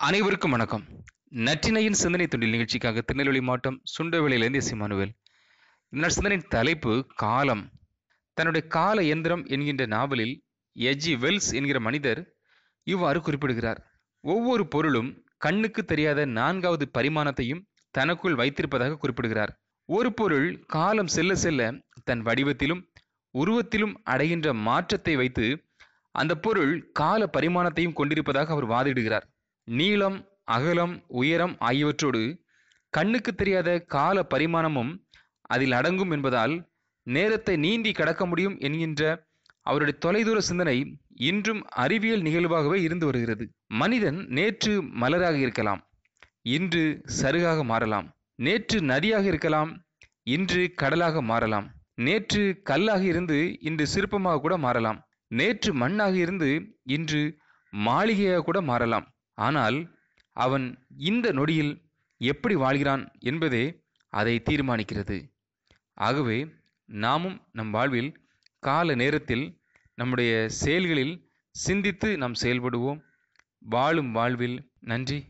அனைவருக்கும் வணக்கம். நற்றினையின் சிந்தனை தொண்டில் நிகழ்ச்சிக்காக திருநெல்வேலி மாவட்டம் சுண்டவேளையிலிருந்து சிமானுவேல் இமானுவேல் இந்த சிந்தனையின் தலைப்பு காலம். தன்னுடைய கால எந்திரம் என்கின்ற நாவலில் எஜி வெல்ஸ் என்கிற மனிதர் இவ்வாறு குறிப்பிடுகிறார். ஒவ்வொரு பொருளும் கண்ணுக்கு தெரியாத நான்காவது பரிமாணத்தையும் தனக்குள் வைத்திருப்பதாக குறிப்பிடுகிறார். ஒரு பொருள் காலம் செல்ல செல்ல தன் வடிவத்திலும் உருவத்திலும் அடைகின்ற மாற்றத்தை வைத்து அந்த பொருள் கால பரிமாணத்தையும் கொண்டிருப்பதாக அவர் வாதிடுகிறார். நீளம் அகலம் உயரம் ஆகியவற்றோடு கண்ணுக்கு தெரியாத கால பரிமாணமும் அதில் அடங்கும் என்பதால் நேரத்தை நீந்தி கடக்க முடியும் என்கின்ற அவருடைய தொலைதூர சிந்தனை இன்றும் அறிவியல் நிகழ்வாகவே இருந்து வருகிறது. மனிதன் நேற்று மலராக இருக்கலாம் இன்று சருகாக மாறலாம். நேற்று நதியாக இருக்கலாம் இன்று கடலாக மாறலாம். நேற்று கல்லாக இருந்து இன்று சிற்பமாக கூட மாறலாம். நேற்று மண்ணாக இருந்து இன்று மாளிகையாக கூட மாறலாம். ஆனால் அவன் இந்த நொடியில் எப்படி வாழ்கிறான் என்பதே அதை தீர்மானிக்கிறது. ஆகவே நாமும் நம் வாழ்வில் கால நேரத்தில் நம்முடைய செயல்களில் சிந்தித்து நாம் செயல்படுவோம். வாழும் வாழ்வில் நன்றி.